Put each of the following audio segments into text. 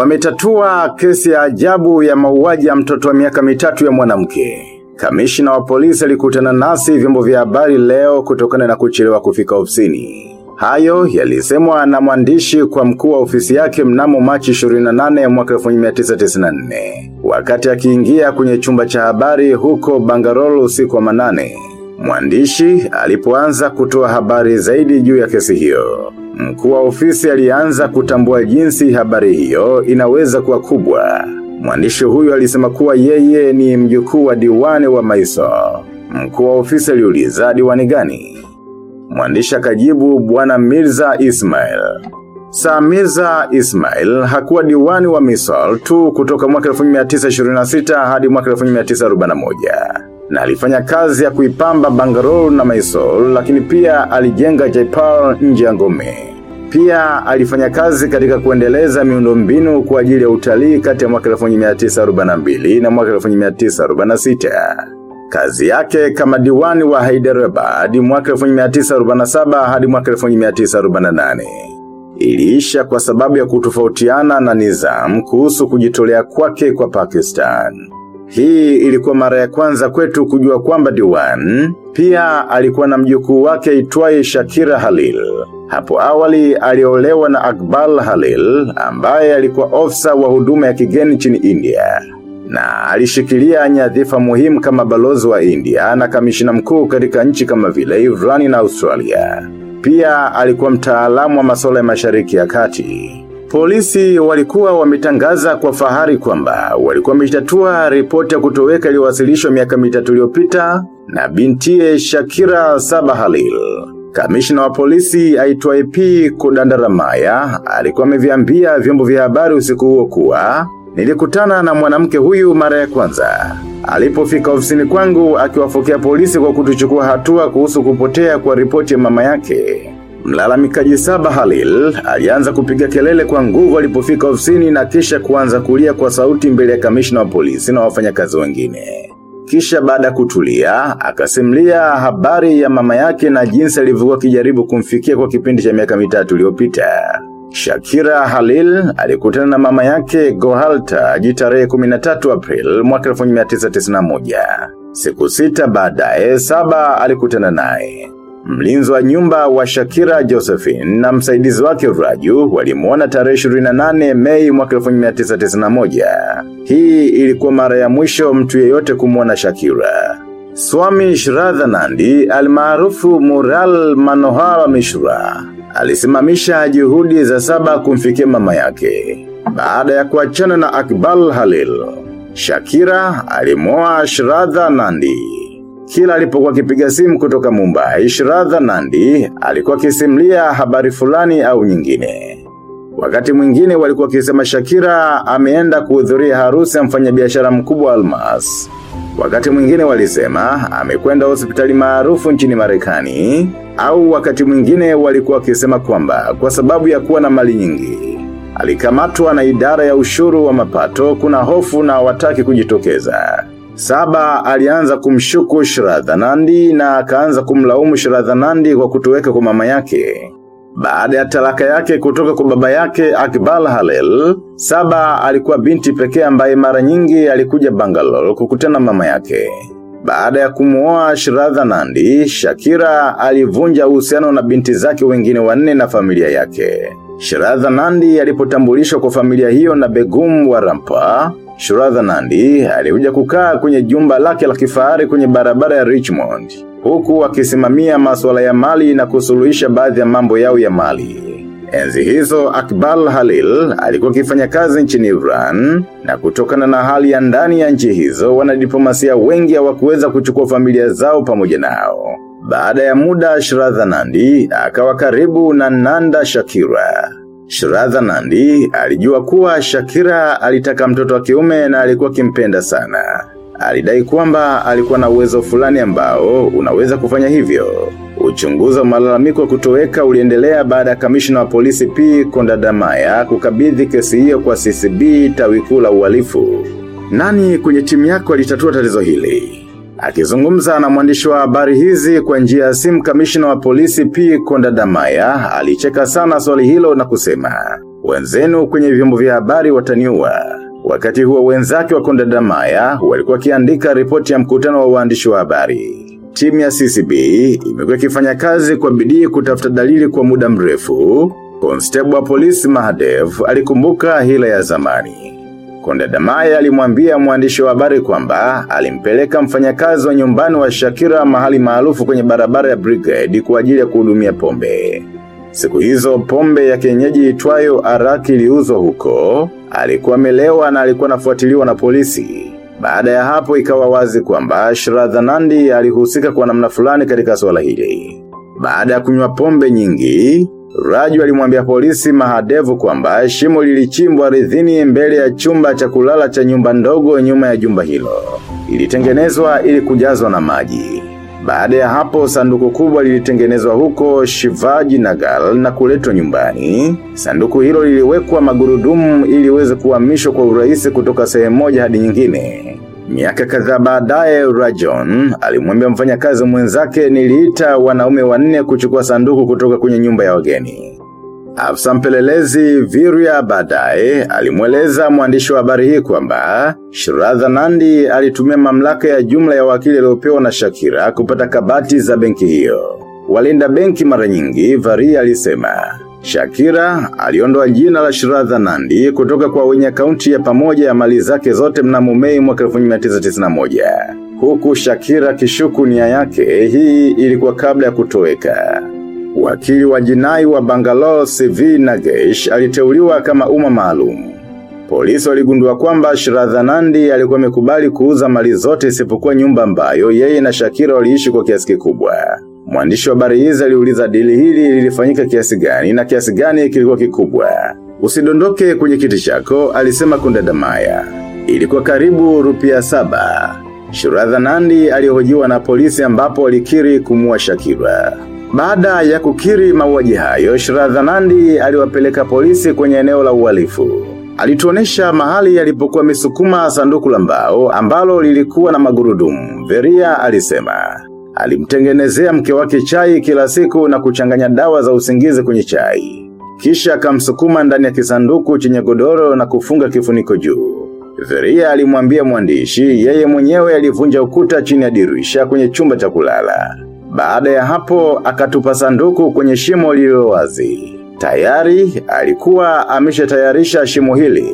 Wametatua kesi ya ajabu ya mauaji ya mtoto wa miaka mitatu ya mwanamke. Kamishina wa polisi alikutana nasi vyombo vya habari leo kutokana na kuchelewa kufika ofisini. Hayo yalisemwa na mwandishi kwa mkuu wa ofisi yake mnamo Machi 28 mwaka 1994. Wakati akiingia kwenye chumba cha habari huko Bangalore usiku wa manane. Mwandishi alipoanza kutoa habari zaidi juu ya kesi hiyo. Mkuu wa ofisi alianza kutambua jinsi habari hiyo inaweza kuwa kubwa. Mwandishi huyo alisema kuwa yeye ni mjukuu wa diwani wa Maiso. Mkuu wa ofisi aliuliza diwani gani? Mwandishi akajibu bwana Mirza Ismail. Saa Mirza Ismail hakuwa diwani wa Misol tu kutoka mwaka 1926 hadi mwaka 1941 na alifanya kazi ya kuipamba Bangalore na Mysore lakini pia alijenga Jaipal nje ya ngome. Pia alifanya kazi katika kuendeleza miundombinu kwa ajili ya utalii kati ya mwaka 1942 na mwaka 1946. Kazi yake kama diwani wa Hyderabad mwaka 1947 hadi mwaka 1948 iliisha kwa sababu ya kutofautiana na nizam kuhusu kujitolea kwake kwa Pakistan. Hii ilikuwa mara ya kwanza kwetu kujua kwamba Diwan, pia alikuwa na mjukuu wake itwaye Shakira Halil. Hapo awali aliolewa na Akbal Halil ambaye alikuwa ofisa wa huduma ya kigeni nchini India. Na alishikilia nyadhifa muhimu kama balozi wa India na kamishina mkuu katika nchi kama vile Iran na Australia. Pia alikuwa mtaalamu wa masuala ya mashariki ya kati. Polisi walikuwa wametangaza kwa fahari kwamba walikuwa wametatua ripoti ya kutoweka iliyowasilishwa miaka mitatu iliyopita na bintie Shakira Saba Halil. Kamishna wa polisi aitwaye P Kodandaramaya alikuwa ameviambia vyombo vya habari usiku huo kuwa nilikutana na mwanamke huyu mara ya kwanza. Alipofika ofisini kwangu akiwafokea polisi kwa kutuchukua hatua kuhusu kupotea kwa ripoti ya mama yake. Mlalamikaji saba Halil alianza kupiga kelele kwa nguvu alipofika ofisini na kisha kuanza kulia kwa sauti mbele ya kamishna wa polisi na wafanyakazi wengine. Kisha baada kutulia, akasimulia habari ya mama yake na jinsi alivyokuwa kijaribu kumfikia kwa kipindi cha miaka mitatu iliyopita. Shakira Halil alikutana na mama yake Gohalta jitarehe 13 April mwaka 1991. Siku sita baadaye Saba alikutana naye. Mlinzi wa nyumba wa Shakira Josephine na msaidizi wake Raju walimuona tarehe 28 Mei mwaka 1991. Hii ilikuwa mara ya mwisho mtu yeyote kumuona Shakira. Swami Shradhanandi almaarufu Mural Manohara Mishra alisimamisha juhudi za saba kumfikia mama yake. Baada ya kuachana na Akbal Halil, Shakira alimoa Shradha Nandi. Kila alipokuwa akipiga simu kutoka Mumbai, Shradha Nandi alikuwa akisimlia habari fulani au nyingine. Wakati mwingine walikuwa kisema Shakira ameenda kuhudhuria harusi ya mfanyabiashara mkubwa Almas. Wakati mwingine walisema amekwenda hospitali maarufu nchini Marekani au wakati mwingine walikuwa wakisema kwamba kwa sababu ya kuwa na mali nyingi alikamatwa na idara ya ushuru wa mapato kuna hofu na wataki kujitokeza. Saba alianza kumshuku Shradhanandi na akaanza kumlaumu Shradhanandi kwa kutoweka kwa mama yake. Baada ya talaka yake kutoka kwa baba yake Akbal Halel, Saba alikuwa binti pekee ambaye mara nyingi alikuja Bangalore kukutana mama yake. Baada ya kumuoa Shradhanandi, Shakira alivunja uhusiano na binti zake wengine wanne na familia yake. Shradhanandi alipotambulishwa kwa familia hiyo na Begum wa Rampa, Shradhanandi alikuja kukaa kwenye jumba lake la kifahari kwenye barabara ya Richmond, huku akisimamia masuala ya mali na kusuluhisha baadhi ya mambo yao ya mali. Enzi hizo Akbal Halil alikuwa akifanya kazi nchini Iran na kutokana na hali ya ndani ya nchi hizo wanadiplomasia wengi hawakuweza kuchukua familia zao pamoja nao. Baada ya muda Shradhanandi akawa karibu na Nanda Shakira. Shradhanandi alijua kuwa Shakira alitaka mtoto wa kiume na alikuwa kimpenda sana. Alidai kwamba alikuwa na uwezo fulani ambao unaweza kufanya hivyo. Uchunguzi wa malalamiko kutoweka uliendelea baada ya kamishna wa polisi P. Kondadamaya kukabidhi kesi hiyo kwa CCB tawi kuu la uhalifu. Nani kwenye timu yako alitatua tatizo hili? Akizungumza na mwandishi wa habari hizi kwa njia ya simu kamishna wa polisi P. Kondadamaya alicheka sana swali hilo na kusema, wenzenu kwenye vyombo vya habari wataniua. Wakati huo wenzake wa Konda Damaya walikuwa kiandika ripoti ya mkutano wa waandishi wa habari. Timu ya CCB imekuwa ikifanya kazi kwa bidii kutafuta dalili kwa muda mrefu. Constable wa polisi Mahadev alikumbuka hila ya zamani. Konda Damaya alimwambia mwandishi wa habari kwamba alimpeleka mfanyakazi wa nyumbani wa Shakira mahali maarufu kwenye barabara ya Brigade kwa ajili ya kuhudumia pombe. Siku hizo pombe ya kienyeji itwayo Araki iliuzwa huko, alikuwa amelewa na alikuwa anafuatiliwa na polisi. Baada ya hapo ikawa wazi kwamba Shradhanandi alihusika kwa namna fulani katika swala hili. Baada ya kunywa pombe nyingi, Raju alimwambia polisi Mahadevu kwamba shimo lilichimbwa ridhini mbele ya chumba cha kulala cha nyumba ndogo nyuma ya jumba hilo. Ilitengenezwa ili kujazwa na maji. Baada ya hapo sanduku kubwa lilitengenezwa huko Shivaji Nagal na kuletwa nyumbani. Sanduku hilo liliwekwa magurudumu ili iweze kuhamishwa kwa urahisi kutoka sehemu moja hadi nyingine. Miaka kadhaa baadaye Rajon alimwambia mfanyakazi mwenzake niliita wanaume wanne kuchukua sanduku kutoka kwenye nyumba ya wageni. afsa mpelelezi Virya baadaye alimweleza mwandishi wa habari hii kwamba Shiraza Nandi alitumia mamlaka ya jumla ya wakili aliopewa na Shakira kupata kabati za benki hiyo. Walinda benki mara nyingi, Varia alisema. Shakira aliondoa jina la Shiraza Nandi kutoka kwa wenye akaunti ya pamoja ya mali zake zote mnamo Mei mwaka 1991. Huku Shakira kishuku nia yake hii ilikuwa kabla ya kutoweka. Wakili wa jinai wa Bangalore CV Nagesh aliteuliwa kama umma maalum. Polisi waligundua kwamba Shradhanandi alikuwa amekubali kuuza mali zote isipokuwa nyumba ambayo yeye na Shakira waliishi kwa kiasi kikubwa. Mwandishi wa habari hizi aliuliza dili hili lilifanyika kiasi gani na kiasi gani kilikuwa kikubwa. Usidondoke kwenye kiti chako, alisema Kunda Damaya. Ilikuwa karibu rupia saba. Shuradha Nandi alihojiwa na polisi ambapo alikiri kumua Shakira. Baada ya kukiri mauaji hayo, Shuradha Nandi aliwapeleka polisi kwenye eneo la uhalifu. Alituonesha mahali alipokuwa misukuma sanduku la mbao ambalo lilikuwa na magurudumu. Veria alisema. Alimtengenezea mke wake chai kila siku na kuchanganya dawa za usingizi kwenye chai. Kisha akamsukuma ndani ya kisanduku chenye godoro na kufunga kifuniko juu. Veria alimwambia mwandishi yeye mwenyewe alivunja ukuta chini ya dirisha kwenye chumba cha kulala. Baada ya hapo akatupa sanduku kwenye shimo lililo wazi. Tayari alikuwa ameshatayarisha shimo hili.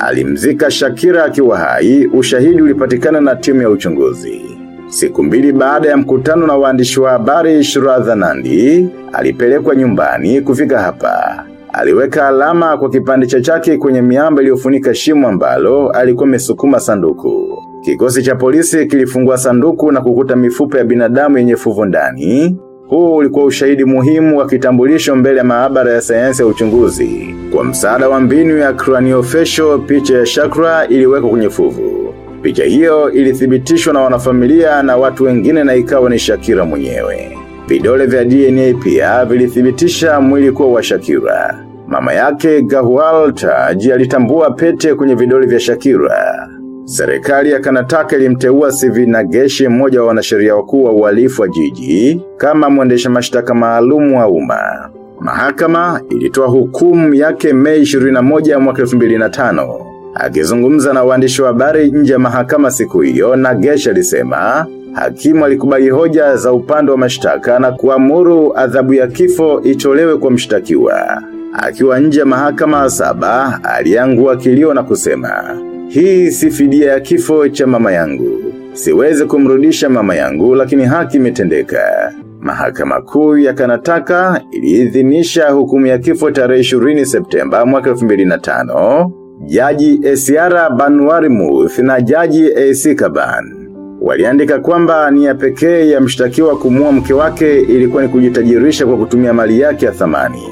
Alimzika Shakira akiwa hai, ushahidi ulipatikana na timu ya uchunguzi. Siku mbili baada ya mkutano na waandishi wa habari Shradhanandi, alipelekwa nyumbani kufika hapa. Aliweka alama kwa kipande cha chake kwenye miamba iliyofunika shimo ambalo alikuwa amesukuma sanduku. Kikosi cha polisi kilifungua sanduku na kukuta mifupa ya binadamu yenye fuvu ndani. Huu ulikuwa ushahidi muhimu wa kitambulisho mbele ya maabara ya sayansi ya uchunguzi. Kwa msaada wa mbinu ya craniofacial, picha ya chakra iliwekwa kwenye fuvu. Picha hiyo ilithibitishwa na wanafamilia na watu wengine na ikawa ni Shakira mwenyewe. Vidole vya DNA pia vilithibitisha mwili kuwa wa Shakira. Mama yake Gahualta Taj alitambua pete kwenye vidole vya Shakira. Serikali ya Kanataka ilimteua CV Nageshi mmoja wa wanasheria wakuu wa uhalifu wa jiji kama mwendesha mashtaka maalum wa umma. Mahakama ilitoa hukumu yake Mei 21 mwaka 2005. Akizungumza na waandishi wa habari nje ya mahakama siku hiyo, Nagesh alisema hakimu alikubali hoja za upande wa mashtaka na kuamuru adhabu ya kifo itolewe kwa mshtakiwa. Akiwa nje ya mahakama saba, aliangua kilio na kusema, hii si fidia ya kifo cha mama yangu. Siwezi kumrudisha mama yangu lakini haki imetendeka. Mahakama kuu ya Kanataka iliidhinisha hukumu ya kifo tarehe 20 Septemba mwaka 2005. Jaji Esiara Banwarimuth na jaji Esikaban. Waliandika kwamba ni ya pekee ya mshtakiwa kumua mke wake ilikuwa ni kujitajirisha kwa kutumia mali yake ya thamani.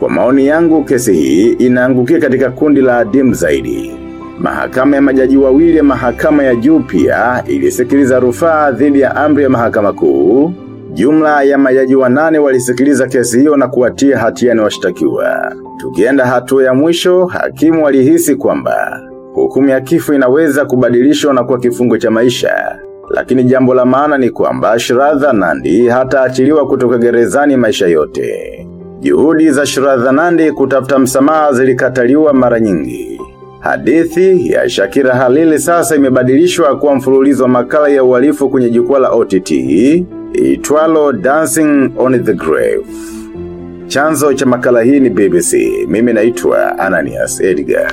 Kwa maoni yangu kesi hii inaangukia katika kundi la adimu zaidi. Mahakama ya majaji wawili ya mahakama ya juu pia ilisikiliza rufaa dhidi ya amri ya mahakama kuu. Jumla ya majaji wanane walisikiliza kesi hiyo na kuwatia hatiani washtakiwa. Tukienda hatua ya mwisho, hakimu walihisi kwamba hukumu ya kifo inaweza kubadilishwa na kuwa kifungo cha maisha. Lakini jambo la maana ni kwamba Shradha Nandi hata achiliwa kutoka gerezani maisha yote. Juhudi za Shradha Nandi kutafuta msamaha zilikataliwa mara nyingi. Hadithi ya Shakira Halili sasa imebadilishwa kuwa mfululizo wa makala ya uhalifu kwenye jukwaa la OTT, itwalo Dancing on the Grave. Chanzo cha makala hii ni BBC. Mimi naitwa Ananias Edgar.